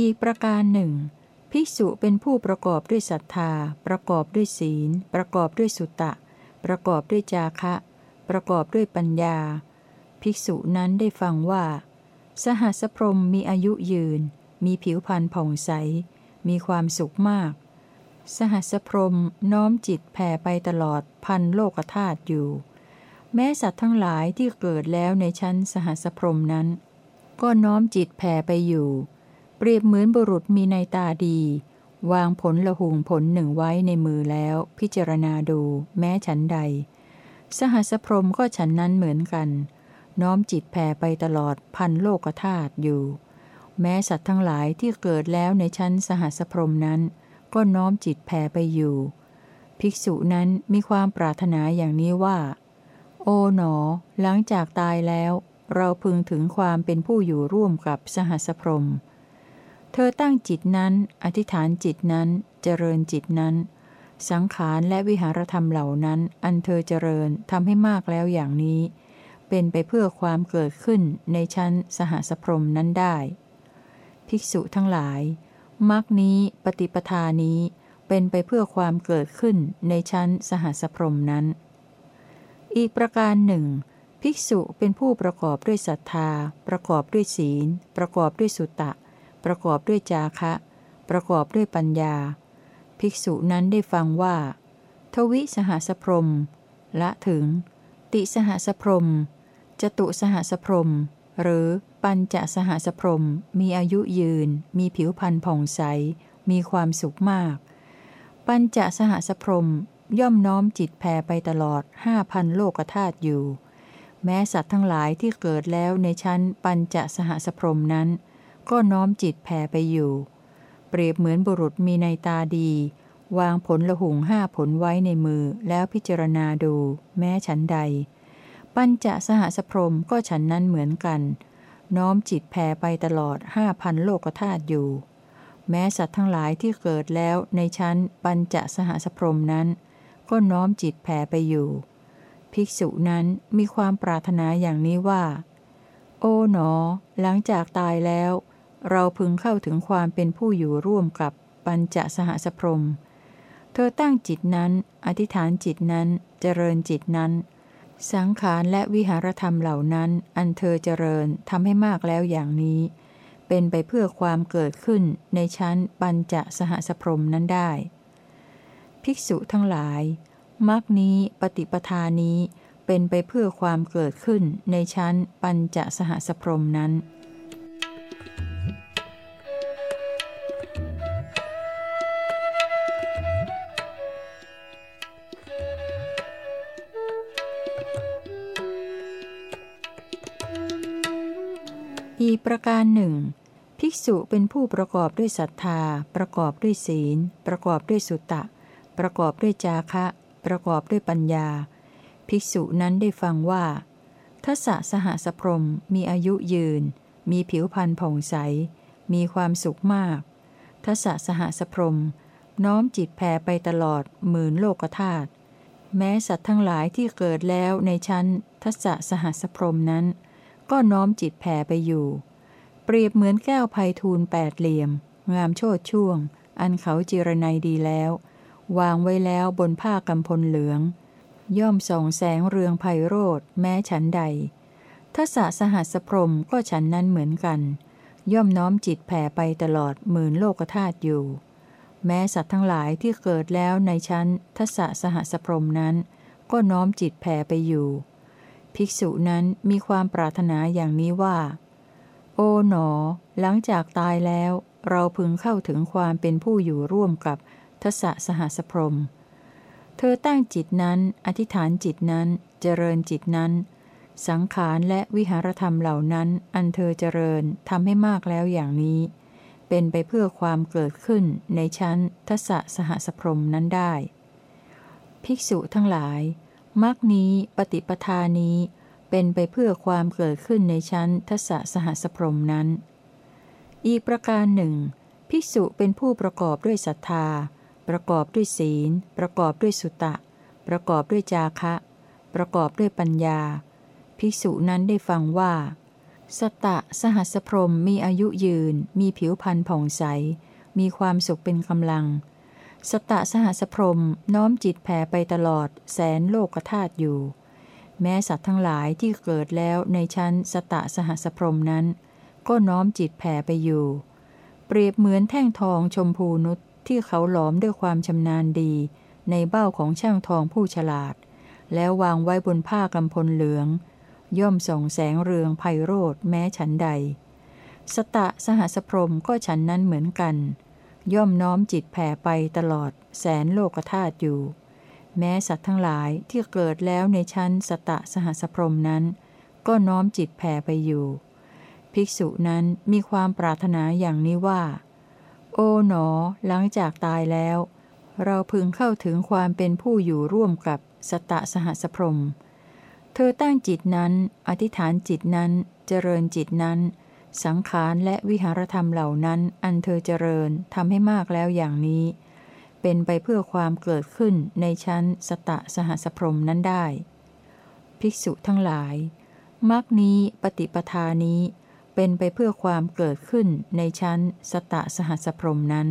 อีกประการหนึ่ง ภิกษุเป็นผู้ประกอบด้วยศรัทธา ประกอบด้วยศีล ประกอบด้วยสุตะ ประกอบด้วยจาคะ ประกอบด้วยปัญญา ภิกษุนั้นได้ฟังว่า สหัสพรมมีอายุยืน มีผิวพรรณผ่องใส มีความสุขมาก สหัสพรมน้อมจิตแผ่ไปตลอดพันโลกธาตุอยู่ แม้สัตว์ทั้งหลายที่เกิดแล้วในชั้นสหัสพรมนั้น ก็น้อมจิตแผ่ไปอยู่ เปรียบเหมือนบุรุษมีในตาดี วางผลละหุงผลหนึ่งไว้ในมือแล้ว พิจารณาดู แม้ฉันใด สหัสพรมก็ฉันนั้นเหมือนกัน น้อมจิตแผ่ไปตลอดพันโลกธาตุอยู่ แม้สัตว์ทั้งหลายที่เกิดแล้วในชั้นสหัสพรมนั้น ก็น้อมจิตแผ่ไปอยู่ ภิกษุนั้นมีความปรารถนาอย่างนี้ว่า โอ๋หนอ หลังจากตายแล้ว เราพึงถึงความเป็นผู้อยู่ร่วมกับสหัสพรม เธอตั้งจิตนั้น อธิษฐานจิตนั้น เจริญจิตนั้น สังขารและวิหารธรรมเหล่านั้น อันเธอเจริญทำให้มากแล้วอย่างนี้ เป็นไปเพื่อความเกิดขึ้นในชั้นสหสพรมนั้นได้ ภิกษุทั้งหลายมรรคนี้ปฏิปทานี้ เป็นไปเพื่อความเกิดขึ้นในชั้นสหสพรมนั้น อีกประการหนึ่งภิกษุเป็นผู้ประกอบด้วยศรัทธา ประกอบด้วยศีล ประกอบด้วยสุตตะ ประกอบด้วยจาคะ ประกอบด้วยปัญญา ภิกษุนั้นได้ฟังว่า ทวิสหสพรมละถึง ติสหสพรมจตุสหสพรมหรือปัญจสหสพรมมีอายุยืน มีผิวพรรณผ่องใส มีความสุขมาก ปัญจสหสพรมย่อมน้อมจิตแผ่ไปตลอดห้าพันโลกธาตุอยู่ แม้สัตว์ทั้งหลายที่เกิดแล้วในชั้นปัญจสหสพรมนั้น ก็น้อมจิตแผ่ไปอยู่ เปรียบเหมือนบุรุษมีในตาดี วางผลละหุงห้าผลไว้ในมือแล้วพิจารณาดู แม้ฉันใด ปัญจสหสพรมก็ฉันนั้นเหมือนกัน น้อมจิตแผ่ไปตลอดห้าพันโลกธาตุอยู่ แม้สัตว์ทั้งหลายที่เกิดแล้วในชั้นปัญจสหสพรมนั้น ก็น้อมจิตแผ่ไปอยู่ ภิกษุนั้นมีความปรารถนาอย่างนี้ว่าโอ๋หนอ หลังจากตายแล้ว เราพึงเข้าถึงความเป็นผู้อยู่ร่วมกับปัญจสหสพรม เธอตั้งจิตนั้น อธิษฐานจิตนั้น เจริญจิตนั้น สังขารและวิหารธรรมเหล่านั้น อันเธอเจริญทำให้มากแล้วอย่างนี้ เป็นไปเพื่อความเกิดขึ้นในชั้นปัญจสหสพรมนั้นได้ ภิกษุทั้งหลายมรรคนี้ปฏิปทานี้เป็นไปเพื่อความเกิดขึ้นในชั้นปัญจสหสพรมนั้น ประการหนึ่ง ภิกษุเป็นผู้ประกอบด้วยศรัทธา ประกอบด้วยศีล ประกอบด้วยสุตะ ประกอบด้วยจาคะ ประกอบด้วยปัญญา ภิกษุนั้นได้ฟังว่าทัศสหสพรมมีอายุยืน มีผิวพรรณผ่องใส มีความสุขมากทัศสหสพรมน้อมจิตแผ่ไปตลอดหมื่นโลกธาตุแม้สัตว์ทั้งหลายที่เกิดแล้วในชั้นทัศสหสพรมนั้น ก็น้อมจิตแผ่ไปอยู่ เปรียบเหมือนแก้วไพทูลแปดเหลี่ยม งามโชดช่วง อันเขาจิรนัยดีแล้ว วางไว้แล้วบนผ้ากำพลเหลือง ย่อมส่องแสงเรืองไพโรธแม้ฉันใดทัศสหัสพรมก็ฉันนั้นเหมือนกัน ย่อมน้อมจิตแผ่ไปตลอดหมื่นโลกธาตุอยู่ แม้สัตว์ทั้งหลายที่เกิดแล้วในชั้นทัศสหัสพรมนั้น ก็น้อมจิตแผ่ไปอยู่ ภิกษุนั้นมีความปรารถนาอย่างนี้ว่า อ๋หนอ หลังจากตายแล้ว เราพึงเข้าถึงความเป็นผู้อยู่ร่วมกับทศสหสพรม เธอตั้งจิตนั้น อธิษฐานจิตนั้น เจริญจิตนั้น สังขารและวิหารธรรมเหล่านั้น อันเธอเจริญทำให้มากแล้วอย่างนี้ เป็นไปเพื่อความเกิดขึ้นในชั้นทศสหสพรมนั้นได้ ภิกษุทั้งหลายมรรคนี้ปฏิปทานี้ เป็นไปเพื่อความเกิดขึ้นในชั้นทัศสหสพรมนั้น อีกประการหนึ่ง ภิกษุเป็นผู้ประกอบด้วยศรัทธา ประกอบด้วยศีล ประกอบด้วยสุตะ ประกอบด้วยจาคะ ประกอบด้วยปัญญา ภิกษุนั้นได้ฟังว่าสตะสหัสพรมมีอายุยืน มีผิวพรรณผ่องใส มีความสุขเป็นกำลัง สตะสหัสพรมน้อมจิตแผ่ไปตลอดแสนโลกธาตุอยู่ แม้สัตว์ทั้งหลายที่เกิดแล้วในชั้นสตะสหสพรมนั้น ก็น้อมจิตแผ่ไปอยู่ เปรียบเหมือนแท่งทองชมพูนุชที่เขาหลอมด้วยความชำนาญดี ในเบ้าของช่างทองผู้ฉลาด แล้ววางไว้บนผ้ากำพลเหลือง ย่อมส่องแสงเรืองไพโรธแม้ฉันใด สตะสหสพรมก็ฉันนั้นเหมือนกัน ย่อมน้อมจิตแผ่ไปตลอดแสนโลกธาตุอยู่ แม้สัตว์ทั้งหลายที่เกิดแล้วในชั้นสตะสหัสพรมนั้น ก็น้อมจิตแผ่ไปอยู่ ภิกษุนั้นมีความปรารถนาอย่างนี้ว่า โอ๋หนอ หลังจากตายแล้ว เราพึงเข้าถึงความเป็นผู้อยู่ร่วมกับสตะสหัสพรม เธอตั้งจิตนั้น อธิษฐานจิตนั้น เจริญจิตนั้น สังขารและวิหารธรรมเหล่านั้น อันเธอเจริญทำให้มากแล้วอย่างนี้ เป็นไปเพื่อความเกิดขึ้นในชั้นสตะสหสพรมนั้นได้ ภิกษุทั้งหลายมรรคนี้ปฏิปทานี้เป็นไปเพื่อความเกิดขึ้นในชั้นสตะสหสพรมนั้น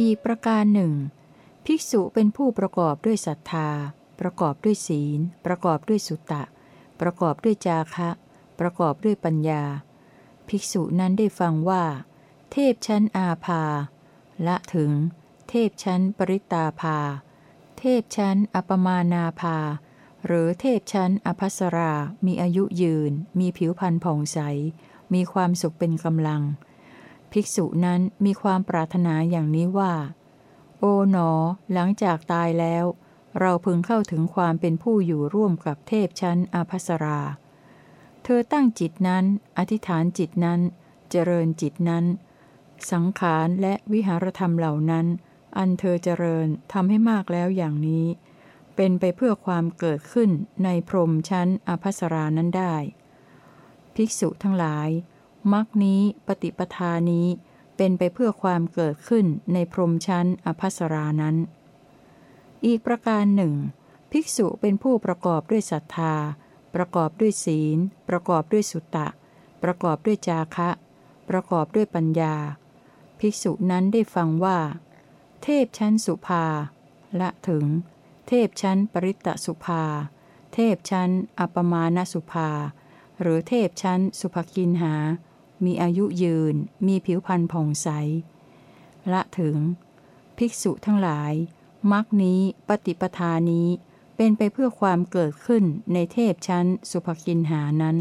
อีกประการหนึ่ง ภิกษุเป็นผู้ประกอบด้วยศรัทธา ประกอบด้วยศีล ประกอบด้วยสุตตะ ประกอบด้วยจาคะ ประกอบด้วยปัญญา ภิกษุนั้นได้ฟังว่า เทพชั้นอาภา ละถึง เทพชั้นปริตาภา เทพชั้นอปมานาภา หรือเทพชั้นอภัสรา มีอายุยืน มีผิวพรรณผ่องใส มีความสุขเป็นกำลัง ภิกษุนั้นมีความปรารถนาอย่างนี้ว่า โอ๋หนอ หลังจากตายแล้ว เราพึงเข้าถึงความเป็นผู้อยู่ร่วมกับเทพชั้นอภัสรา เธอตั้งจิตนั้น อธิษฐานจิตนั้น เจริญจิตนั้น สังขารและวิหารธรรมเหล่านั้น อันเธอเจริญทำให้มากแล้วอย่างนี้ เป็นไปเพื่อความเกิดขึ้นในพรมชั้นอภัสรานั้นได้ ภิกษุทั้งหลายมรรคนี้ปฏิปทานี้ เป็นไปเพื่อความเกิดขึ้นในพรมชั้นอภัสรานั้น อีกประการหนึ่ง ภิกษุเป็นผู้ประกอบด้วยศรัทธา ประกอบด้วยศีล ประกอบด้วยสุตตะ ประกอบด้วยจาคะ ประกอบด้วยปัญญา ภิกษุนั้นได้ฟังว่า เทพชั้นสุภา ละถึง เทพชั้นปริตตสุภา เทพชั้นอัปมาณสุภา หรือเทพชั้นสุภกินหา มีอายุยืน มีผิวพรรณผ่องใส ละถึง ภิกษุทั้งหลายมรรคนี้ปฏิปทานี้เป็นไปเพื่อความเกิดขึ้นในเทพชั้นสุภกินหานั้น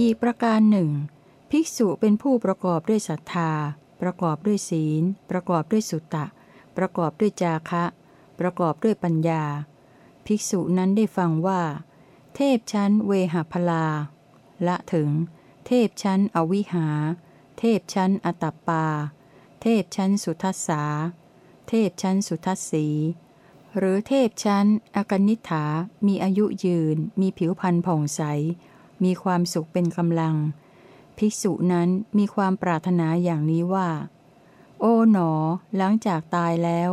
อีกประการหนึ่ง ภิกษุเป็นผู้ประกอบด้วยศรัทธา ประกอบด้วยศีล ประกอบด้วยสุตตะ ประกอบด้วยจาคะ ประกอบด้วยปัญญา ภิกษุนั้นได้ฟังว่า เทพชั้นเวหพลา ละถึง เทพชั้นอวิหา เทพชั้นอตัปปา เทพชั้นสุทัสสา เทพชั้นสุทัสสีหรือเทพชั้นอกนิฐา มีอายุยืน มีผิวพรรณผ่องใส มีความสุขเป็นกำลัง ภิกษุนั้นมีความปรารถนาอย่างนี้ว่า โอ๋หนอ หลังจากตายแล้ว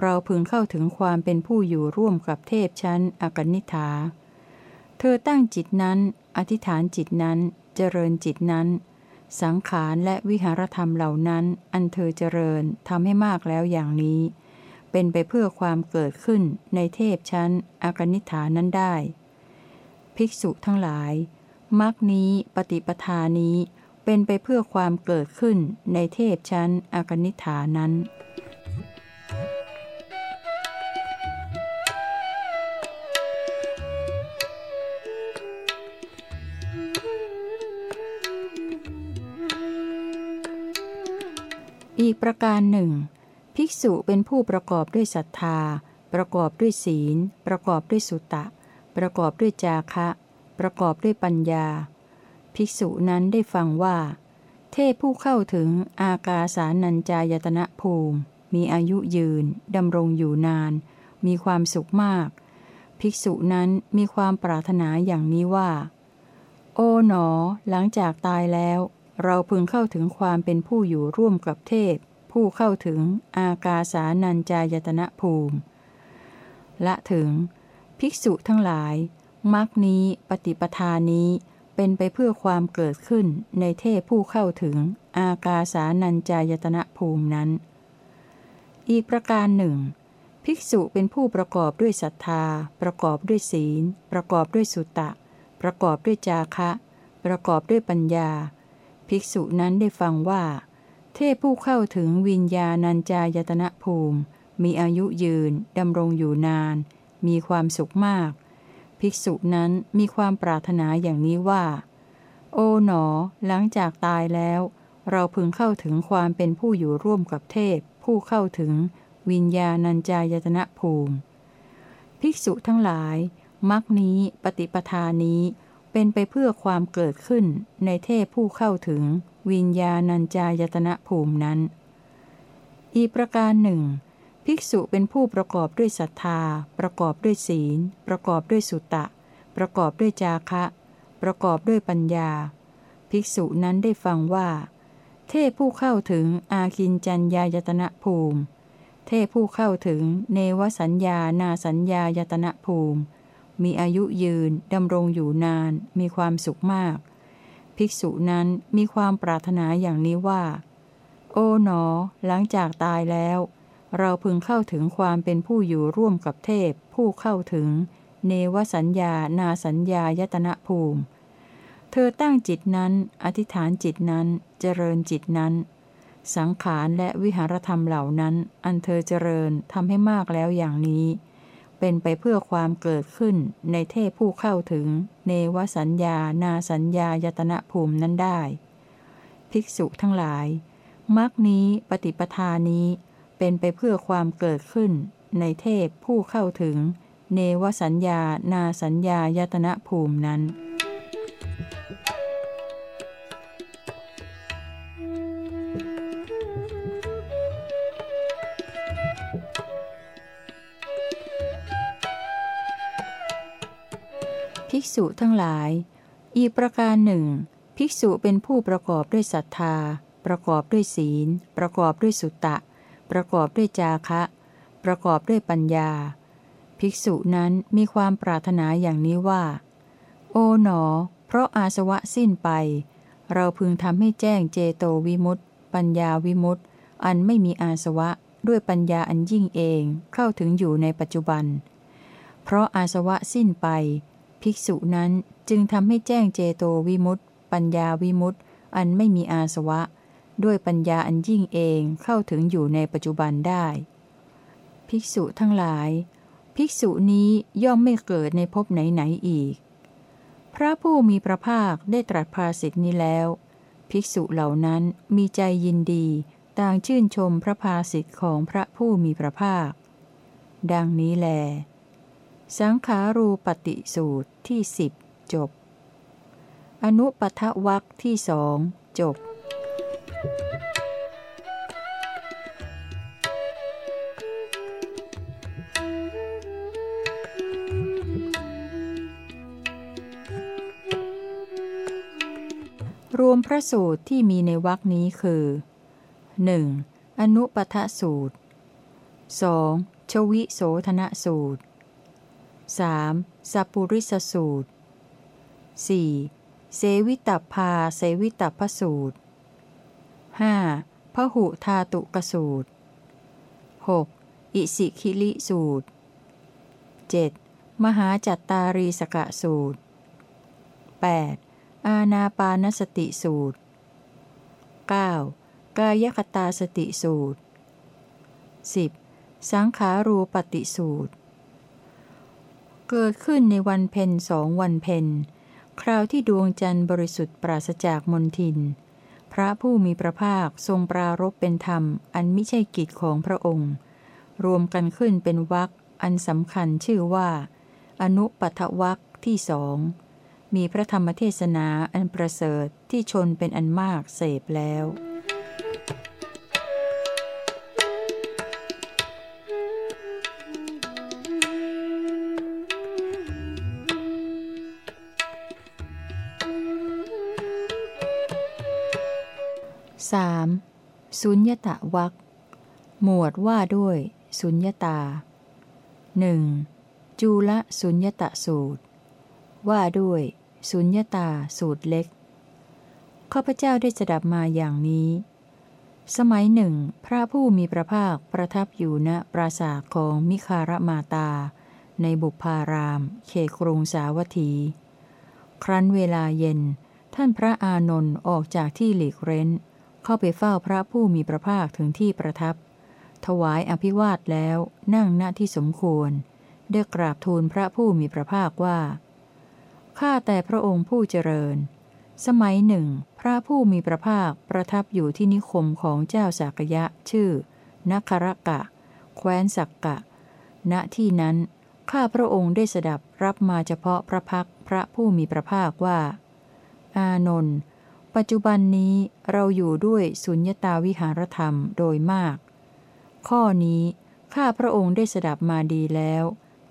เราพึงเข้าถึงความเป็นผู้อยู่ร่วมกับเทพชั้นอกนิษฐา เธอตั้งจิตนั้น อธิษฐานจิตนั้น เจริญจิตนั้น สังขารและวิหารธรรมเหล่านั้น อันเธอเจริญทำให้มากแล้วอย่างนี้ เป็นไปเพื่อความเกิดขึ้นในเทพชั้นอกนิฐานั้นได้ ภิกษุทั้งหลาย มรรคนี้ปฏิปทานี้เป็นไปเพื่อความเกิดขึ้นในเทพชั้นอกนิฐานั้น อีกประการหนึ่ง ภิกษุเป็นผู้ประกอบด้วยศรัทธา ประกอบด้วยศีล ประกอบด้วยสุตตะประกอบด้วยจาคะ ประกอบด้วยปัญญา ภิกษุนั้นได้ฟังว่า เทพผู้เข้าถึงอากาสานัญจายตนะภูมิ มีอายุยืนดำรงอยู่นาน มีความสุขมาก ภิกษุนั้นมีความปรารถนาอย่างนี้ว่า โอ๋หนอ หลังจากตายแล้ว เราพึงเข้าถึงความเป็นผู้อยู่ร่วมกับเทพ ผู้เข้าถึงอากาสานัญจายตนะภูมิ ละถึง ภิกษุทั้งหลาย มรรคนี้ปฏิปทานี้เป็นไปเพื่อความเกิดขึ้นในเทพผู้เข้าถึงอากาสานัญจายตนะภูมินั้น อีกประการหนึ่ง ภิกษุเป็นผู้ประกอบด้วยศรัทธา ประกอบด้วยศีล ประกอบด้วยสุตตะประกอบด้วยจาคะ ประกอบด้วยปัญญา ภิกษุนั้นได้ฟังว่า เทพผู้เข้าถึงวิญญาณัญจายตนะภูมิ มีอายุยืนดำรงอยู่นาน มีความสุขมาก ภิกษุนั้นมีความปรารถนาอย่างนี้ว่า โอ๋หนอ หลังจากตายแล้ว เราพึงเข้าถึงความเป็นผู้อยู่ร่วมกับเทพ ผู้เข้าถึง วิญญาณัญจายตนะภูมิ ภิกษุทั้งหลายมรรคนี้ปฏิปทานี้เป็นไปเพื่อความเกิดขึ้นในเทพผู้เข้าถึง วิญญาณัญจายตนะภูมินั้น อีกประการหนึ่ง ภิกษุเป็นผู้ประกอบด้วยศรัทธา ประกอบด้วยศีล ประกอบด้วยสุตตะ ประกอบด้วยจาคะ ประกอบด้วยปัญญา ภิกษุนั้นได้ฟังว่า เทพผู้เข้าถึงอาคินจัญญายตนะภูมิ เทพผู้เข้าถึงเนวสัญญานาสัญญายตนะภูมิ มีอายุยืนดำรงอยู่นาน มีความสุขมาก ภิกษุนั้นมีความปรารถนาอย่างนี้ว่า โอ๋หนอ หลังจากตายแล้ว เราพึงเข้าถึงความเป็นผู้อยู่ร่วมกับเทพ ผู้เข้าถึง เนวสัญญา นาสัญญายตนะภูมิ เธอตั้งจิตนั้น อธิษฐานจิตนั้น เจริญจิตนั้น สังขารและวิหารธรรมเหล่านั้น อันเธอเจริญทำให้มากแล้วอย่างนี้ เป็นไปเพื่อความเกิดขึ้นในเทพผู้เข้าถึง เนวสัญญา นาสัญญายตนะภูมินั้นได้ ภิกษุทั้งหลายมรรคนี้ปฏิปทานี้ เป็นไปเพื่อความเกิดขึ้น ในเทพผู้เข้าถึง เนวสัญญา นาสัญญายตนะภูมินั้น ภิกษุทั้งหลาย อีกประการหนึ่ง ภิกษุเป็นผู้ประกอบด้วยศรัทธา ประกอบด้วยศีล ประกอบด้วยสุตตะ ประกอบด้วยจาคะ ประกอบด้วยปัญญา ภิกษุนั้นมีความปรารถนาอย่างนี้ว่า โอ๋หนอ เพราะอาสวะสิ้นไป เราพึงทำให้แจ้งเจโตวิมุตติปัญญาวิมุตติอันไม่มีอาสวะด้วยปัญญาอันยิ่งเองเข้าถึงอยู่ในปัจจุบัน เพราะอาสวะสิ้นไป ภิกษุนั้นจึงทำให้แจ้งเจโตวิมุตติปัญญาวิมุตติอันไม่มีอาสวะ ด้วยปัญญาอันยิ่งเองเข้าถึงอยู่ในปัจจุบันได้ ภิกษุทั้งหลาย ภิกษุนี้ย่อมไม่เกิดในภพไหนๆอีก พระผู้มีพระภาคได้ตรัสภาสิทธินี้แล้ว ภิกษุเหล่านั้นมีใจยินดี ต่างชื่นชมพระภาสิทธิของพระผู้มีพระภาค ดังนี้แล สังขารูปฏิสูตรที่สิบจบ อนุปทวักที่สองจบ รวมพระสูตรที่มีในวรคนี้คือ 1. อนุปทสูตร 2. ชวิโสธนสูตร 3. สัปปุริสสูตร 4. เสวิตัพาเสวิตัพสูตร 5. พหุธาตุกสูตร 6. อิสิคิลิสูตร 7. มหาจัตตารีสกะสูตร 8. อาณาปานสติสูตร 9. กายคตาสติสูตร 10. สังขารูปฏิสูตร เกิดขึ้นในวันเพ็ญสองวันเพ็ญคราวที่ดวงจันทร์บริสุทธิ์ปราศจากมนทิน พระผู้มีพระภาคทรงปรารบเป็นธรรม อันไม่ใช่กิจของพระองค์ รวมกันขึ้นเป็นวักอันสำคัญชื่อว่า อนุปัทวักที่สอง มีพระธรรมเทศนาอันประเสริฐที่ชนเป็นอันมากเสพแล้ว 3. สุญญตะวักหมวดว่าด้วย สุญญตาหนึ่งจูลสุญญตะสูตร ว่าด้วย สุญญตาสูตรเล็ก ข้าพเจ้าได้สดับมาอย่างนี้ สมัยหนึ่ง พระผู้มีพระภาคประทับอยู่ณปราสาทของมิคารมาตา ในบุพาราม เขครุงสาวัตถี ครั้นเวลาเย็น ท่านพระอานนท์ออกจากที่หลีกเร้น เข้าไปเฝ้าพระผู้มีพระภาคถึงที่ประทับ ถวายอภิวาทแล้วนั่งณที่สมควรได้กราบทูลพระผู้มีพระภาคว่า ข้าแต่พระองค์ผู้เจริญ สมัยหนึ่ง พระผู้มีพระภาคประทับอยู่ที่นิคมของเจ้าสากยะชื่อนครกะ แคว้นสักกะ ณที่นั้น ข้าพระองค์ได้สดับรับมาเฉพาะพระพักพระผู้มีพระภาคว่า อานนท์ปัจจุบันนี้เราอยู่ด้วยสุญญตาวิหารธรรมโดยมาก ข้อนี้ข้าพระองค์ได้สดับมาดีแล้ว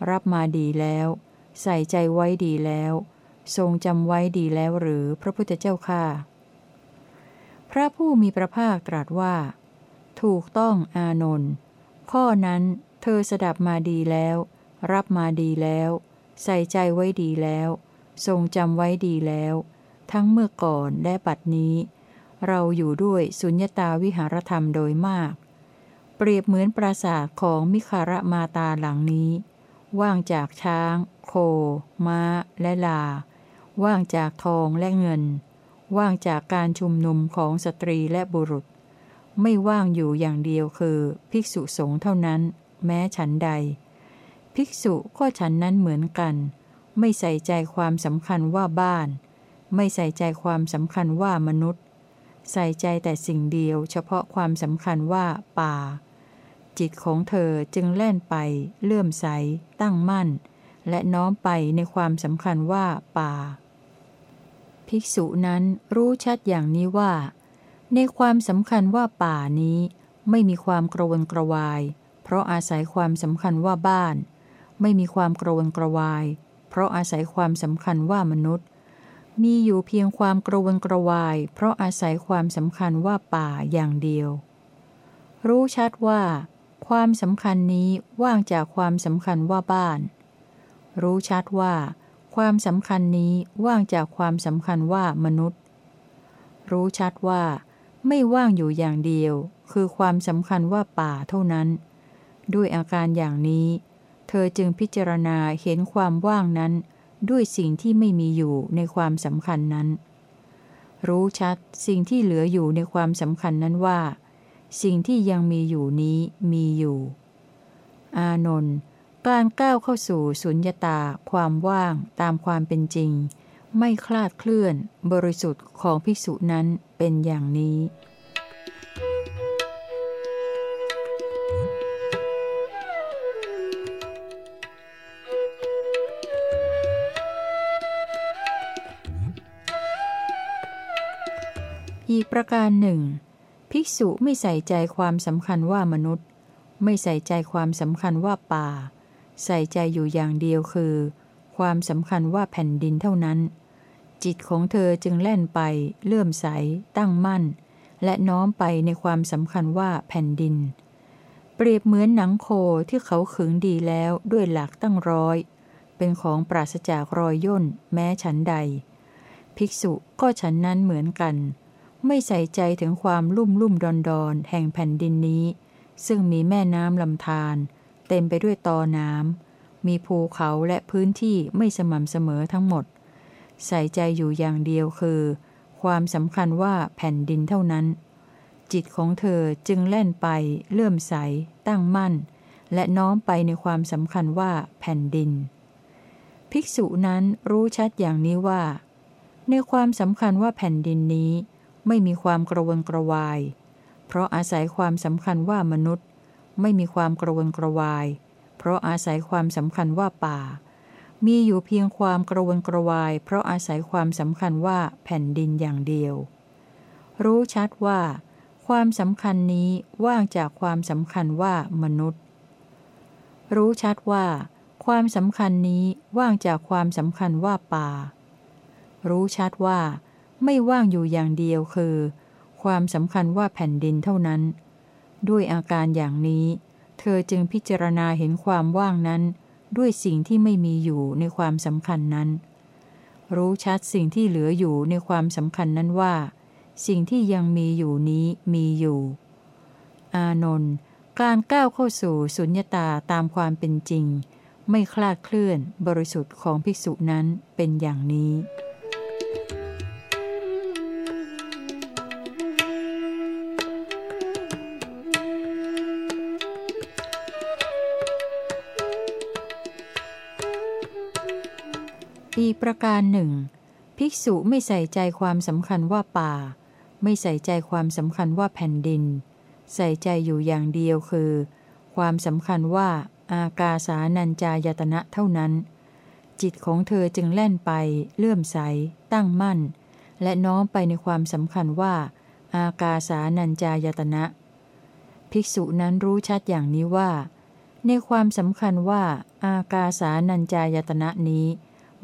รับมาดีแล้ว ใส่ใจไว้ดีแล้ว ทรงจำไว้ดีแล้วหรือพระพุทธเจ้าข้าพระผู้มีพระภาคตรัสว่า ถูกต้องอานนท์ข้อนั้นเธอสดับมาดีแล้ว รับมาดีแล้ว ใส่ใจไว้ดีแล้ว ทรงจำไว้ดีแล้ว ทั้งเมื่อก่อนและปัดนี้ เราอยู่ด้วยสุญญตาวิหารธรรมโดยมาก เปรียบเหมือนปราสาทของมิคารมาตาหลังนี้ ว่างจากช้าง โค ม้า และลา ว่างจากทองและเงิน ว่างจากการชุมนุมของสตรีและบุรุษ ไม่ว่างอยู่อย่างเดียวคือ ภิกษุสงฆ์เท่านั้น แม้ฉันใด ภิกษุก็ฉันนั้นเหมือนกัน ไม่ใส่ใจความสำคัญว่าบ้าน ไม่ใส่ใจความสำคัญว่ามนุษย์ ใส่ใจแต่สิ่งเดียวเฉพาะความสำคัญว่าป่า จิตของเธอจึงแล่นไป เลื่อมใส ตั้งมั่น และน้อมไปในความสำคัญว่าป่า ภิกษุนั้นรู้ชัดอย่างนี้ว่า ในความสำคัญว่าป่านี้ไม่มีความกระวนกระวาย เพราะอาศัยความสำคัญว่าบ้าน ไม่มีความกระวนกระวาย เพราะอาศัยความสำคัญว่ามนุษย์ มีอยู่เพียงความกระวนกระวาย เพราะอาศัยความสำคัญว่าป่าอย่างเดียว รู้ชัดว่า ความสำคัญนี้ว่างจากความสำคัญว่าบ้าน รู้ชัดว่า ความสำคัญนี้ว่างจากความสำคัญว่ามนุษย์ รู้ชัดว่า ไม่ว่างอยู่อย่างเดียว คือความสำคัญว่าป่าเท่านั้น ด้วยอาการอย่างนี้ เธอจึงพิจารณาเห็นความว่างนั้น ด้วยสิ่งที่ไม่มีอยู่ในความสำคัญนั้น รู้ชัดสิ่งที่เหลืออยู่ในความสำคัญนั้นว่า สิ่งที่ยังมีอยู่นี้มีอยู่ อานนท์ การก้าวเข้าสู่สุญญตา ความว่างตามความเป็นจริง ไม่คลาดเคลื่อน บริสุทธิ์ของภิกษุนั้นเป็นอย่างนี้ อีกประการหนึ่ง ภิกษุไม่ใส่ใจความสำคัญว่ามนุษย์ ไม่ใส่ใจความสำคัญว่าป่า ใส่ใจอยู่อย่างเดียวคือ ความสำคัญว่าแผ่นดินเท่านั้น จิตของเธอจึงแล่นไป เลื่อมใส ตั้งมั่น และน้อมไปในความสำคัญว่าแผ่นดิน เปรียบเหมือนหนังโคที่เขาขึงดีแล้วด้วยหลักตั้งร้อย เป็นของปราศจากรอยย่น แม้ฉันใด ภิกษุก็ฉันนั้นเหมือนกัน ไม่ใส่ใจถึงความลุ่มลุ่มดอนดอนแห่งแผ่นดินนี้ ซึ่งมีแม่น้ำลำธาร เต็มไปด้วยตอน้ำมีภูเขาและพื้นที่ไม่สม่ำเสมอทั้งหมด ใส่ใจอยู่อย่างเดียวคือ ความสำคัญว่าแผ่นดินเท่านั้น จิตของเธอจึงแล่นไป เลื่อมใส ตั้งมั่น และน้อมไปในความสำคัญว่าแผ่นดิน ภิกษุนั้นรู้ชัดอย่างนี้ว่า ในความสำคัญว่าแผ่นดินนี้ ไม่มีความกระวนกระวาย เพราะอาศัยความสำคัญว่ามนุษย์ ไม่มีความกระวนกระวาย เพราะอาศัยความสำคัญว่าป่า มีอยู่เพียงความกระวนกระวาย เพราะอาศัยความสำคัญว่าแผ่นดินอย่างเดียว รู้ชัดว่า ความสำคัญนี้ว่างจากความสำคัญว่ามนุษย์ รู้ชัดว่า ความสำคัญนี้ว่างจากความสำคัญว่าป่า รู้ชัดว่า ไม่ว่างอยู่อย่างเดียวคือ ความสำคัญว่าแผ่นดินเท่านั้น ด้วยอาการอย่างนี้ เธอจึงพิจารณาเห็นความว่างนั้น ด้วยสิ่งที่ไม่มีอยู่ในความสำคัญนั้น รู้ชัดสิ่งที่เหลืออยู่ในความสำคัญนั้นว่า สิ่งที่ยังมีอยู่นี้มีอยู่ อานนท์การก้าวเข้าสู่สุญญตาตามความเป็นจริง ไม่คลาดเคลื่อนบริสุทธิ์ของภิกษุนั้นเป็นอย่างนี้ อีกประการหนึ่ง ภิกษุไม่ใส่ใจความสำคัญว่าป่า ไม่ใส่ใจความสำคัญว่าแผ่นดิน ใส่ใจอยู่อย่างเดียวคือ ความสำคัญว่าอากาสานัญจายตนะเท่านั้น จิตของเธอจึงแล่นไปเลื่อมใส ตั้งมั่น และน้อมไปในความสำคัญว่า อากาสานัญจายตนะ ภิกษุนั้นรู้ชัดอย่างนี้ว่า ในความสำคัญว่า อากาสานัญจายตนะนี้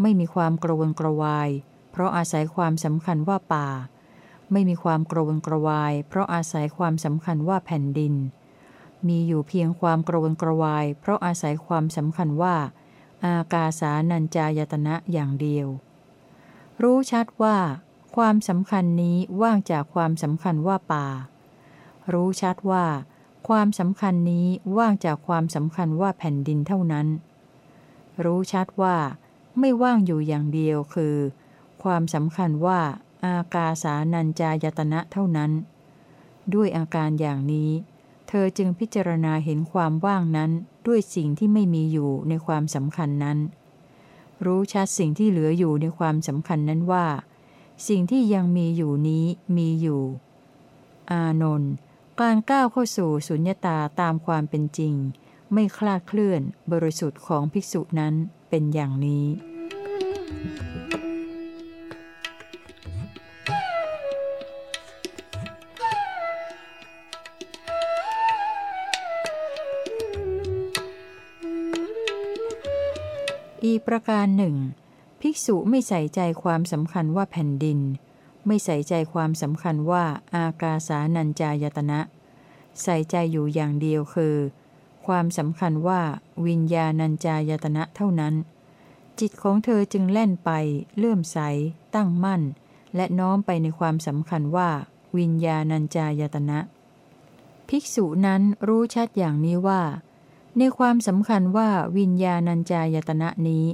ไม่มีความกระวนกระวาย เพราะอาศัยความสำคัญว่าป่า ไม่มีความกระวนกระวาย เพราะอาศัยความสำคัญว่าแผ่นดิน มีอยู่เพียงความกระวนกระวาย เพราะอาศัยความสำคัญว่า อากาสานัญจายตนะอย่างเดียว รู้ชัดว่า ความสำคัญนี้ว่างจากความสำคัญว่าป่า รู้ชัดว่า ความสำคัญนี้ว่างจากความสำคัญว่าแผ่นดินเท่านั้น รู้ชัดว่า ไม่ว่างอยู่อย่างเดียวคือ ความสำคัญว่า อากาสานัญจายตนะเท่านั้น ด้วยอาการอย่างนี้ เธอจึงพิจารณาเห็นความว่างนั้นด้วยสิ่งที่ไม่มีอยู่ในความสำคัญนั้น รู้ชัดสิ่งที่เหลืออยู่ในความสำคัญนั้นว่า สิ่งที่ยังมีอยู่นี้มีอยู่ อานนท์การก้าวเข้าสู่สุญญตาตามความเป็นจริง ไม่คลาดเคลื่อนบริสุทธิ์ของภิกษุนั้นเป็นอย่างนี้ อีกประการหนึ่ง ภิกษุไม่ใส่ใจความสำคัญว่าแผ่นดิน ไม่ใส่ใจความสำคัญว่าอากาสานัญจายตนะ ใส่ใจอยู่อย่างเดียวคือ ความสำคัญว่าวิญญาณัญจายตนะเท่านั้น จิตของเธอจึงแล่นไป เลื่อมใส ตั้งมั่น และน้อมไปในความสำคัญว่า วิญญาณัญจายตนะ ภิกษุนั้นรู้ชัดอย่างนี้ว่า ในความสำคัญว่าวิญญาณัญจายตนะนี้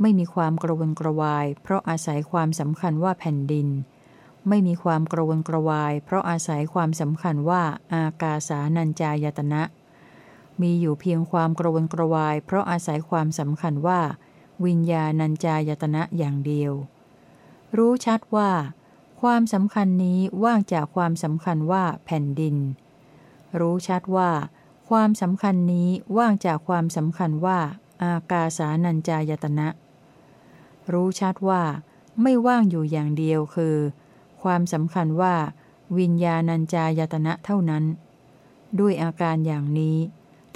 ไม่มีความกระวนกระวาย เพราะอาศัยความสำคัญว่าแผ่นดิน ไม่มีความกระวนกระวาย เพราะอาศัยความสำคัญว่าอากาสานัญจายตนะ มีอยู่เพียงความกระวนกระวาย เพราะอาศัยความสำคัญว่า วิญญาณัญจายตนะอย่างเดียว รู้ชัดว่า ความสำคัญนี้ว่างจากความสำคัญว่าแผ่นดิน รู้ชัดว่า ความสำคัญนี้ว่างจากความสำคัญว่า อากาสานัญจายตนะ รู้ชัดว่า ไม่ว่างอยู่อย่างเดียวคือ ความสำคัญว่า วิญญาณัญจายตนะเท่านั้น ด้วยอาการอย่างนี้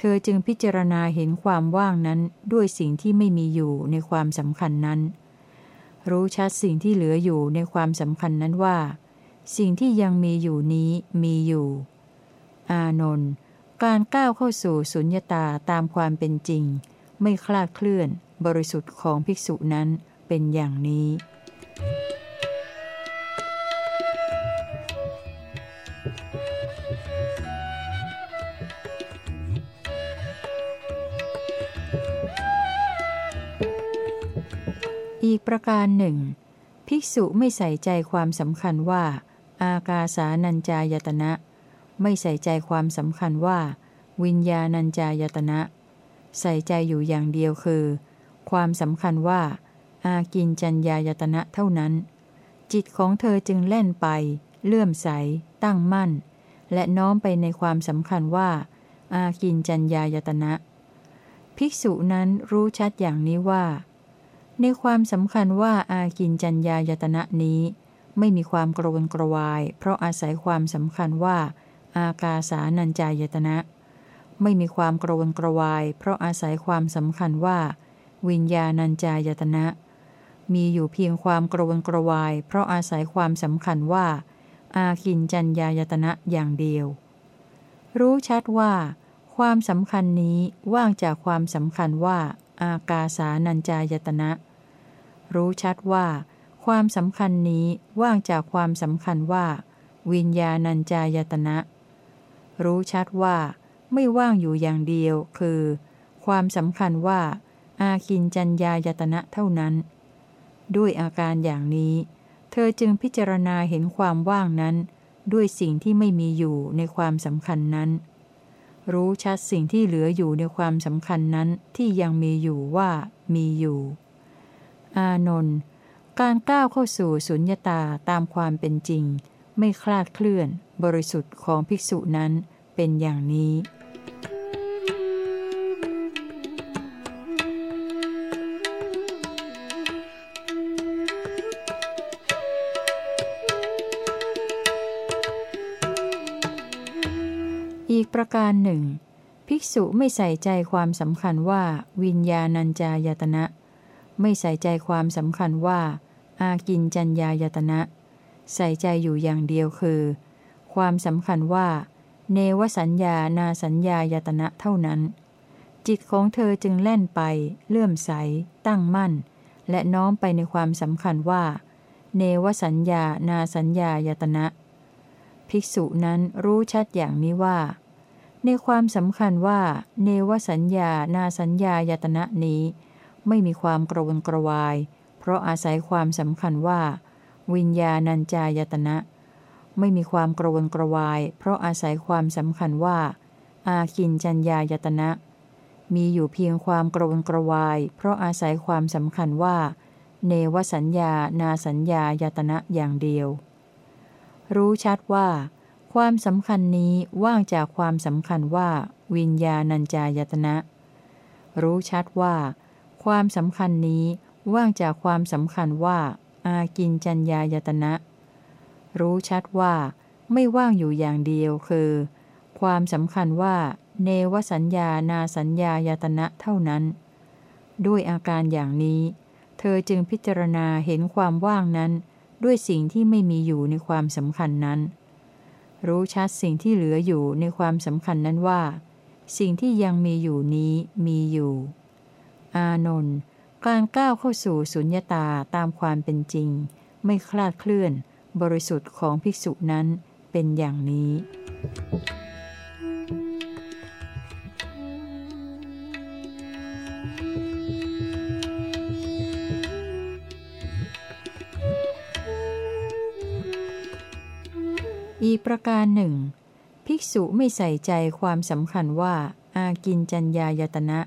เธอจึงพิจารณาเห็นความว่างนั้นด้วยสิ่งที่ไม่มีอยู่ในความสำคัญนั้น รู้ชัดสิ่งที่เหลืออยู่ในความสำคัญนั้นว่า สิ่งที่ยังมีอยู่นี้มีอยู่ อานนท์การก้าวเข้าสู่สุญญตาตามความเป็นจริง ไม่คลาดเคลื่อน บริสุทธิ์ของภิกษุนั้นเป็นอย่างนี้ อีกประการหนึ่ง ภิกษุไม่ใส่ใจความสำคัญว่า อากาสานัญจายตนะ ไม่ใส่ใจความสำคัญว่า วิญญาณัญจายตนะ ใส่ใจอยู่อย่างเดียวคือ ความสำคัญว่า อากินจัญญายตนะเท่านั้น จิตของเธอจึงเล่นไป เลื่อมใส ตั้งมั่น และน้อมไปในความสำคัญว่า อากินจัญญายตนะ ภิกษุนั้นรู้ชัดอย่างนี้ว่า ในความสำคัญว่าอากินจัญญายตนะนี้ ไม่มีความกระวนกระวาย เพราะอาศัยความสำคัญว่า อากาสานัญจายตนะ ไม่มีความกระวนกระวาย เพราะอาศัยความสำคัญว่า วิญญาณัญจายตนะ มีอยู่เพียงความกระวนกระวาย เพราะอาศัยความสำคัญว่า อากินจัญญายตนะอย่างเดียว รู้ชัดว่า ความสำคัญนี้ว่างจากความสำคัญว่า อากาสานัญจายตนะ รู้ชัดว่า ความสำคัญนี้ว่างจากความสำคัญว่า วิญญาณัญจายตนะ รู้ชัดว่า ไม่ว่างอยู่อย่างเดียว คือ ความสำคัญว่า อาคินจัญญายตนะเท่านั้น ด้วยอาการอย่างนี้ เธอจึงพิจารณาเห็นความว่างนั้น ด้วยสิ่งที่ไม่มีอยู่ในความสำคัญนั้น รู้ชัดสิ่งที่เหลืออยู่ในความสำคัญนั้นที่ยังมีอยู่ว่ามีอยู่ อานนท์การก้าวเข้าสู่สุญญตาตามความเป็นจริง ไม่คลาดเคลื่อน บริสุทธิ์ของภิกษุนั้นเป็นอย่างนี้อีกประการหนึ่ง ภิกษุไม่ใส่ใจความสำคัญว่าวิญญาณัญจายตนะ ไม่ใส่ใจความสำคัญว่า อากินจัญญายตนะ ใส่ใจอยู่อย่างเดียวคือ ความสำคัญว่า เนวสัญญานาสัญญายตนะเท่านั้น จิตของเธอจึงแล่นไป เลื่อมใส ตั้งมั่น และน้อมไปในความสำคัญว่า เนวสัญญานาสัญญายตนะ ภิกษุนั้นรู้ชัดอย่างนี้ว่า ในความสำคัญว่า เนวสัญญานาสัญญายตนะนี้ ไม่มีความกระวนกระวาย เพราะอาศัยความสำคัญว่า วิญญาณัญจายตนะ ไม่มีความกระวนกระวาย เพราะอาศัยความสำคัญว่า อาคินจัญญายตนะ มีอยู่เพียงความกระวนกระวาย เพราะอาศัยความสำคัญว่า เนวสัญญานาสัญญายตนะอย่างเดียว รู้ชัดว่า ความสำคัญนี้ว่างจากความสำคัญว่า วิญญาณัญจายตนะ รู้ชัดว่า ความสำคัญนี้ว่างจากความสำคัญว่า อากินจัญญายตนะ รู้ชัดว่า ไม่ว่างอยู่อย่างเดียวคือ ความสำคัญว่า เนวสัญญานาสัญญายตนะเท่านั้น ด้วยอาการอย่างนี้ เธอจึงพิจารณาเห็นความว่างนั้น ด้วยสิ่งที่ไม่มีอยู่ในความสำคัญนั้น รู้ชัดสิ่งที่เหลืออยู่ในความสำคัญนั้นว่า สิ่งที่ยังมีอยู่นี้มีอยู่ อานนท์การก้าวเข้าสู่สุญญตาตามความเป็นจริง ไม่คลาดเคลื่อน บริสุทธิ์ของภิกษุนั้นเป็นอย่างนี้ อีกประการหนึ่ง ภิกษุไม่ใส่ใจความสำคัญว่า อากินจัญญายตนะ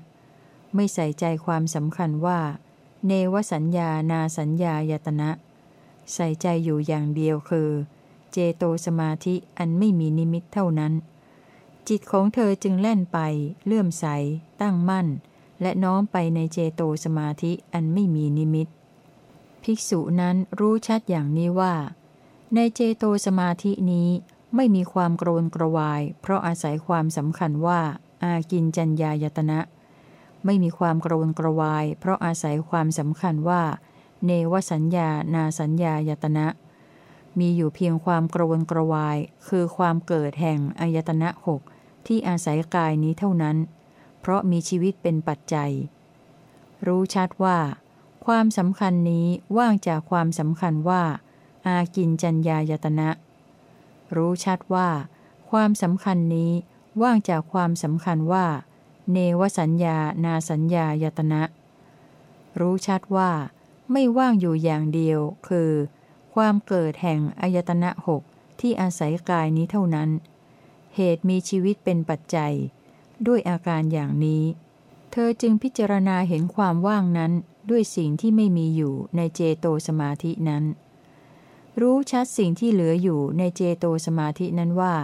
ไม่ใส่ใจความสำคัญว่า เนวสัญญานาสัญญายตนะ ใส่ใจอยู่อย่างเดียวคือ เจโตสมาธิอันไม่มีนิมิตเท่านั้น จิตของเธอจึงแล่นไป เลื่อมใส ตั้งมั่น และน้อมไปในเจโตสมาธิอันไม่มีนิมิต ภิกษุนั้นรู้ชัดอย่างนี้ว่า ในเจโตสมาธินี้ไม่มีความโกรนกระวาย เพราะอาศัยความสำคัญว่า อากินจัญญายตนะ ไม่มีความโกรนกระวาย เพราะอาศัยความสำคัญว่า เนวสัญญานาสัญญายตนะ มีอยู่เพียงความกระวนกระวาย คือความเกิดแห่งอายตนะหกที่อาศัยกายนี้เท่านั้น เพราะมีชีวิตเป็นปัจจัย รู้ชัดว่า ความสำคัญนี้ว่างจากความสำคัญว่า อากินจัญญายตนะ รู้ชัดว่า ความสำคัญนี้ว่างจากความสำคัญว่า เนวสัญญานาสัญญายตนะ รู้ชัดว่า ไม่ว่างอยู่อย่างเดียว คือ ความเกิดแห่งอายตนะหกที่อาศัยกายนี้เท่านั้น เหตุมีชีวิตเป็นปัจจัย ด้วยอาการอย่างนี้ เธอจึงพิจารณาเห็นความว่างนั้นด้วยสิ่งที่ไม่มีอยู่ในเจโตสมาธินั้น รู้ชัดสิ่งที่เหลืออยู่ในเจโตสมาธินั้นว่า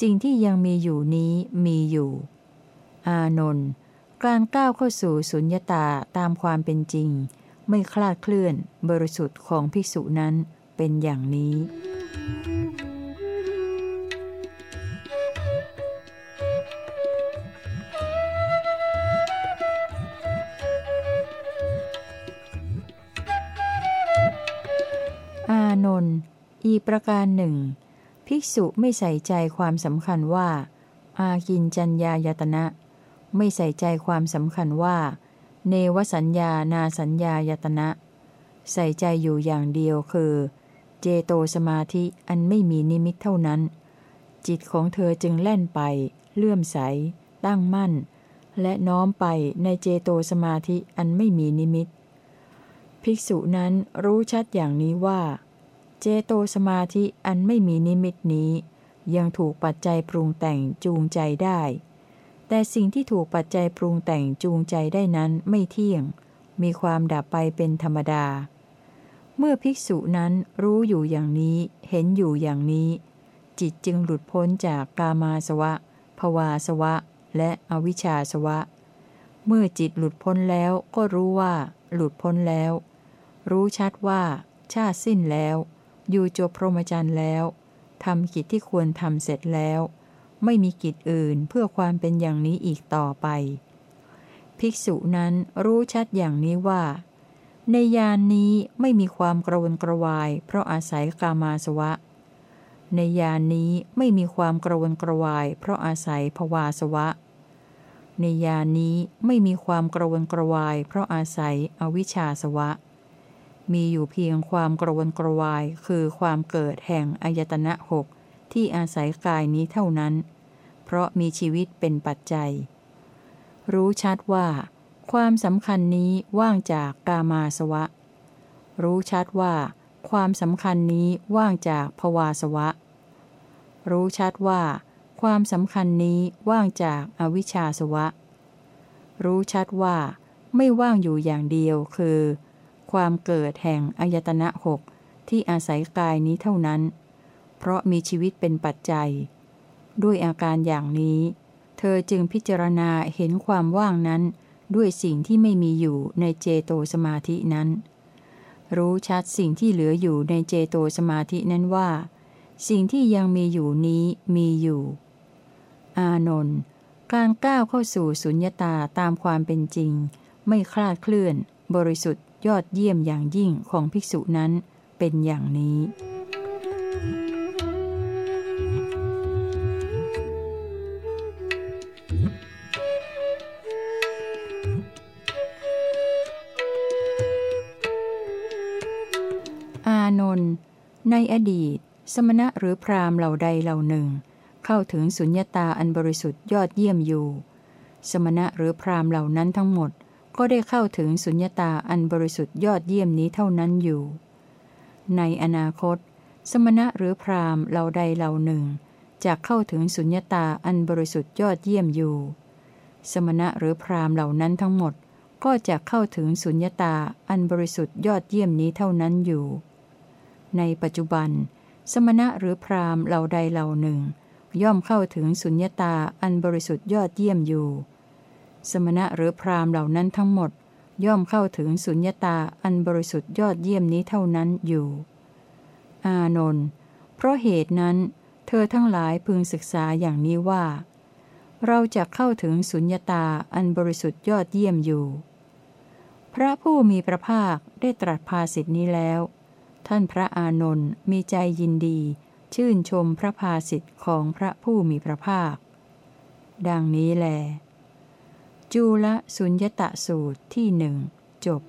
สิ่งที่ยังมีอยู่นี้มีอยู่ อานนท์การก้าวเข้าสู่สุญญตาตามความเป็นจริง ไม่คลาดเคลื่อนบริสุทธิ์ของภิกษุนั้นเป็นอย่างนี้ อานนท์อีประการหนึ่ง ภิกษุไม่ใส่ใจความสำคัญว่า อากินจัญญายตนะ ไม่ใส่ใจความสำคัญว่า เนวสัญญานาสัญญายตนะ ใส่ใจอยู่อย่างเดียวคือ เจโตสมาธิอันไม่มีนิมิตเท่านั้น จิตของเธอจึงแล่นไป เลื่อมใส ตั้งมั่น และน้อมไปในเจโตสมาธิอันไม่มีนิมิต ภิกษุนั้นรู้ชัดอย่างนี้ว่า เจโตสมาธิอันไม่มีนิมิตนี้ ยังถูกปัจจัยปรุงแต่งจูงใจได้ แต่สิ่งที่ถูกปัจจัยปรุงแต่งจูงใจได้นั้นไม่เที่ยง มีความดับไปเป็นธรรมดา เมื่อภิกษุนั้นรู้อยู่อย่างนี้ เห็นอยู่อย่างนี้ จิตจึงหลุดพ้นจากกามาสวะ ภวาสวะ และอวิชชาสวะ เมื่อจิตหลุดพ้นแล้วก็รู้ว่า หลุดพ้นแล้ว รู้ชัดว่า ชาติสิ้นแล้ว อยู่จบพรหมจรรย์แล้วทำกิจที่ควรทำเสร็จแล้ว ไม่มีกิจอื่นเพื่อความเป็นอย่างนี้อีกต่อไป ภิกษุนั้นรู้ชัดอย่างนี้ว่า ในยานนี้ไม่มีความกระวนกระวาย เพราะอาศัยกามาสวะ ในยานนี้ไม่มีความกระวนกระวาย เพราะอาศัยภวาสวะ ในยานนี้ไม่มีความกระวนกระวาย เพราะอาศัยอวิชชาสวะ มีอยู่เพียงความกระวนกระวายคือความเกิดแห่งอายตนะหก ที่อาศัยกายนี้เท่านั้น เพราะมีชีวิตเป็นปัจจัย รู้ชัดว่า ความสำคัญนี้ว่างจากกามาสวะ รู้ชัดว่า ความสำคัญนี้ว่างจากภวาสวะ รู้ชัดว่า ความสำคัญนี้ว่างจากอวิชชาสวะ รู้ชัดว่า ไม่ว่างอยู่อย่างเดียวคือ ความเกิดแห่งอายตนะหกที่อาศัยกายนี้เท่านั้น เพราะมีชีวิตเป็นปัจจัย ด้วยอาการอย่างนี้ เธอจึงพิจารณาเห็นความว่างนั้น ด้วยสิ่งที่ไม่มีอยู่ในเจโตสมาธินั้น รู้ชัดสิ่งที่เหลืออยู่ในเจโตสมาธินั้นว่า สิ่งที่ยังมีอยู่นี้มีอยู่ อานนท์การก้าวเข้าสู่สุญญตาตามความเป็นจริง ไม่คลาดเคลื่อน บริสุทธิ์ยอดเยี่ยมอย่างยิ่งของภิกษุนั้นเป็นอย่างนี้ ในอดีต สมณะหรือพราหมณ์เหล่าใดเหล่าหนึ่ง เข้าถึงสุญญตาอันบริสุทธิ์ยอดเยี่ยมอยู่ สมณะหรือพราหมณ์เหล่านั้นทั้งหมดก็ได้เข้าถึงสุญญตาอันบริสุทธิ์ยอดเยี่ยมนี้เท่านั้นอยู่ ในอนาคต สมณะหรือพราหมณ์เหล่าใดเหล่าหนึ่งจะเข้าถึงสุญญตาอันบริสุทธิ์ยอดเยี่ยมอยู่ สมณะหรือพราหมณ์เหล่านั้นทั้งหมดก็จะเข้าถึงสุญญตาอันบริสุทธิ์ยอดเยี่ยมนี้เท่านั้นอยู่ ในปัจจุบัน สมณะหรือพราหมณ์เหล่าใดเหล่าหนึ่ง ย่อมเข้าถึงสุญญตาอันบริสุทธิ์ยอดเยี่ยมอยู่ สมณะหรือพราหมณ์เหล่านั้นทั้งหมด ย่อมเข้าถึงสุญญตาอันบริสุทธิ์ยอดเยี่ยมนี้เท่านั้นอยู่ อานนท์เพราะเหตุนั้น เธอทั้งหลายพึงศึกษาอย่างนี้ว่า เราจะเข้าถึงสุญญตาอันบริสุทธิ์ยอดเยี่ยมอยู่ พระผู้มีพระภาคได้ตรัสภาสิทธินี้แล้ว ท่านพระอานนท์มีใจยินดี ชื่นชมพระภาสิทธิ์ของพระผู้มีพระภาค ดังนี้แล จูลสุญญตะสูตรที่หนึ่งจบ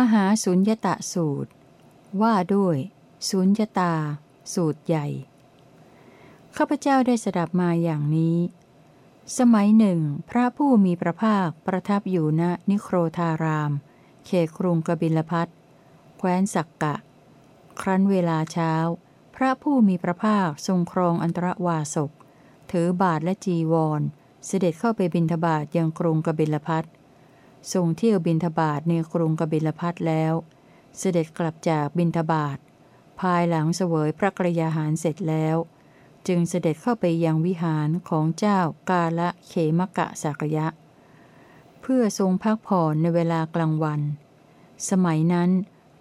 มหาสุญญตะสูตร ว่าด้วย สุญญตา สูตรใหญ่ ข้าพเจ้าได้สดับมาอย่างนี้ สมัยหนึ่ง พระผู้มีพระภาคประทับอยู่ณนิโครธาราม เขตกรุงกบิลพัทแคว้นสักกะ ครั้นเวลาเช้า พระผู้มีพระภาคทรงครองอันตรวาสก ถือบาทและจีวร เสด็จเข้าไปบิณฑบาตยังกรุงกบิลพัท ทรงเที่ยวบินทบาทในกรุงกบิลพัทแล้ว เสด็จกลับจากบินทบาท ภายหลังเสวยพระกรยาหารเสร็จแล้ว จึงเสด็จเข้าไปยังวิหารของเจ้ากาละเขมกะสักยะ เพื่อทรงพักผ่อนในเวลากลางวัน สมัยนั้น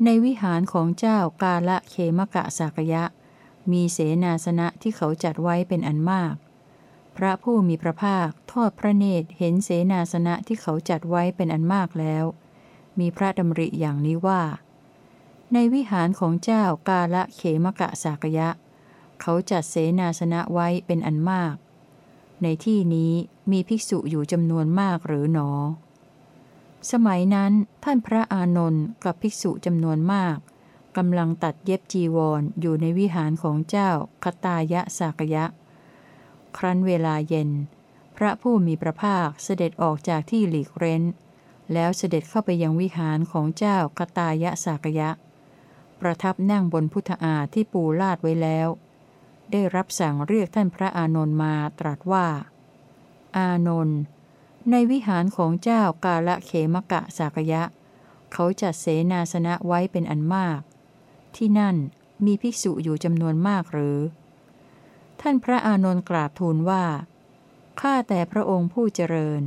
ในวิหารของเจ้ากาละเขมกะสักยะ มีเสนาสนะที่เขาจัดไว้เป็นอันมาก พระผู้มีพระภาคทอดพระเนตรเห็นเสนาสนะที่เขาจัดไว้เป็นอันมากแล้ว มีพระดำริอย่างนี้ว่า ในวิหารของเจ้ากาละเขมกะสากยะ เขาจัดเสนาสนะไว้เป็นอันมาก ในที่นี้มีภิกษุอยู่จำนวนมากหรือหนอ สมัยนั้นท่านพระอานนท์กับภิกษุจำนวนมากกำลังตัดเย็บจีวรออยู่ในวิหารของเจ้าคตายะสากยะ ครั้นเวลาเย็น พระผู้มีพระภาคเสด็จออกจากที่หลีกเร้น แล้วเสด็จเข้าไปยังวิหารของเจ้าคตายะสากยะ ประทับนั่งบนพุทธาที่ปูลาดไว้แล้ว ได้รับสั่งเรียกท่านพระอานนท์มาตรัสว่า อานนท์ในวิหารของเจ้ากาละเขมกะสากยะ เขาจัดเสนาสนะไว้เป็นอันมาก ที่นั่นมีภิกษุอยู่จำนวนมากหรือ ท่านพระอานนท์กราบทูลว่า ข้าแต่พระองค์ผู้เจริญ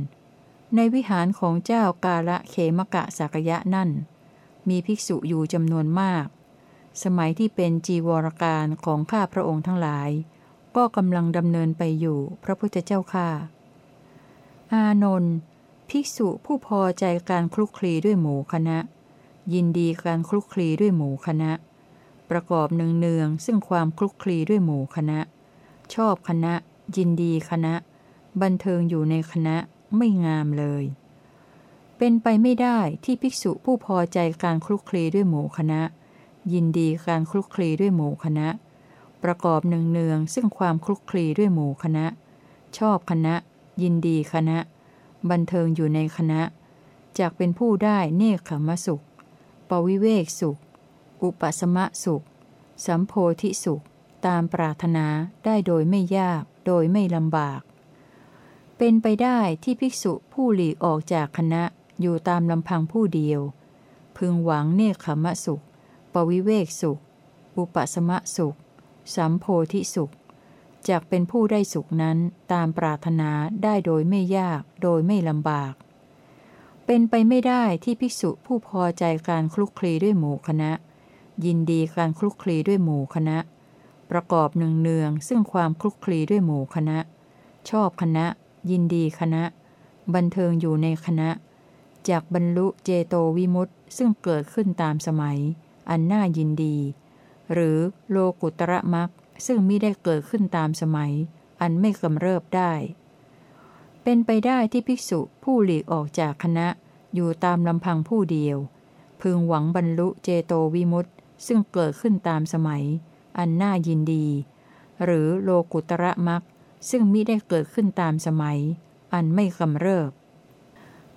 ในวิหารของเจ้ากาละเขมกะสากยะนั่น มีภิกษุอยู่จำนวนมาก สมัยที่เป็นจีวรการของข้าพระองค์ทั้งหลาย ก็กำลังดำเนินไปอยู่พระพุทธเจ้าข้าอานนท์ภิกษุผู้พอใจการคลุกคลีด้วยหมู่คณะ ยินดีการคลุกคลีด้วยหมู่คณะ ประกอบเนืองๆซึ่งความคลุกคลีด้วยหมู่คณะ ชอบคณะ ยินดีคณะ บันเทิงอยู่ในคณะไม่งามเลย เป็นไปไม่ได้ที่ภิกษุผู้พอใจการคลุกคลีด้วยหมู่คณะ ยินดีการคลุกคลีด้วยหมู่คณะ ประกอบเนืองๆซึ่งความคลุกคลีด้วยหมู่คณะ ชอบคณะ ยินดีคณะ บันเทิงอยู่ในคณะจากเป็นผู้ได้เนคขมสุข ปวิเวกสุข อุปสมะสุข สัมโพธิสุข ตามปรารถนาได้โดยไม่ยาก โดยไม่ลำบาก เป็นไปได้ที่ภิกษุผู้หลีกออกจากคณะอยู่ตามลำพังผู้เดียว พึงหวังเนคขมสุข ปวิเวกสุข อุปสมะสุข สัมโพธิสุขจากเป็นผู้ได้สุขนั้นตามปรารถนาได้โดยไม่ยาก โดยไม่ลำบาก เป็นไปไม่ได้ที่ภิกษุผู้พอใจการคลุกคลีด้วยหมู่คณะ ยินดีการคลุกคลีด้วยหมู่คณะ ประกอบหนึ่งเนืองซึ่งความคลุกคลีด้วยหมู่คณะ ชอบคณะ ยินดีคณะ บันเทิงอยู่ในคณะ จากบรรลุเจโตวิมุตต์ซึ่งเกิดขึ้นตามสมัย อันน่ายินดี หรือโลกุตระมักซึ่งมิได้เกิดขึ้นตามสมัย อันไม่กำเริบได้ เป็นไปได้ที่ภิกษุผู้หลีกออกจากคณะ อยู่ตามลำพังผู้เดียว พึงหวังบรรลุเจโตวิมุตต์ซึ่งเกิดขึ้นตามสมัย อันน่ายินดี หรือโลกุตระมักซึ่งมิได้เกิดขึ้นตามสมัย อันไม่กำเริบ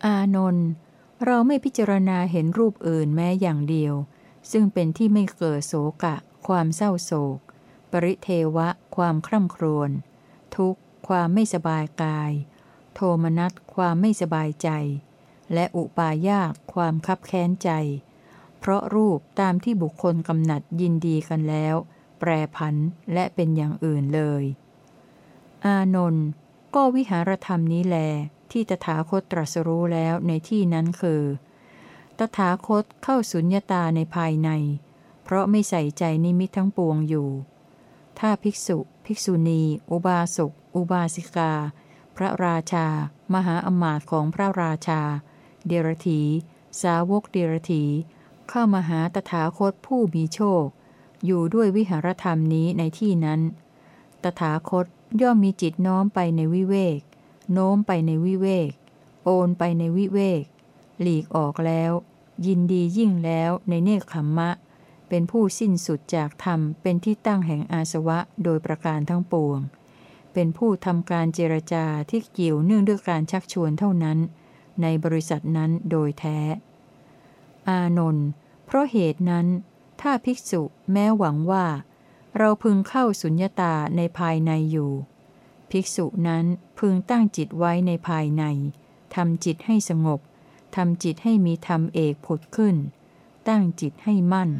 อานนท์เราไม่พิจารณาเห็นรูปอื่นแม้อย่างเดียว ซึ่งเป็นที่ไม่เกิดโศกะ ความเศร้าโศก ปริเทวะ ความคร่ำครวญทุกข์ ความไม่สบายกาย โทมนัสความไม่สบายใจ และอุปายาตความคับแค้นใจ เพราะรูปตามที่บุคคลกำหนัดยินดีกันแล้ว แปรผันและเป็นอย่างอื่นเลย อานนท์ก็วิหารธรรมนี้แล ที่ตถาคตตรัสรู้แล้วในที่นั้นคือ ตถาคตเข้าสุญญตาในภายใน เพราะไม่ใส่ใจนิมิตทั้งปวงอยู่ ถ้าภิกษุ ภิกษุณี อุบาสก อุบาสิกา พระราชา มหาอมาตย์ของพระราชา เดรถี สาวกเดรถี เข้ามาหาตถาคตผู้มีโชค อยู่ด้วยวิหารธรรมนี้ในที่นั้น ตถาคตย่อมมีจิตน้อมไปในวิเวก โน้มไปในวิเวก โอนไปในวิเวก หลีกออกแล้ว ยินดียิ่งแล้วในเนคขมมะ เป็นผู้สิ้นสุดจากธรรม เป็นที่ตั้งแห่งอาสวะโดยประการทั้งปวง เป็นผู้ทำการเจรจาที่เกี่ยวเนื่องด้วยการชักชวนเท่านั้น ในบริษัทนั้นโดยแท้ อานนท์เพราะเหตุนั้น ถ้าภิกษุแม้หวังว่า เราพึงเข้าสุญญตาในภายในอยู่ ภิกษุนั้นพึงตั้งจิตไว้ในภายในทำจิตให้สงบทำจิตให้มีธรรมเอกผุดขึ้น ตั้งจิตให้มั่น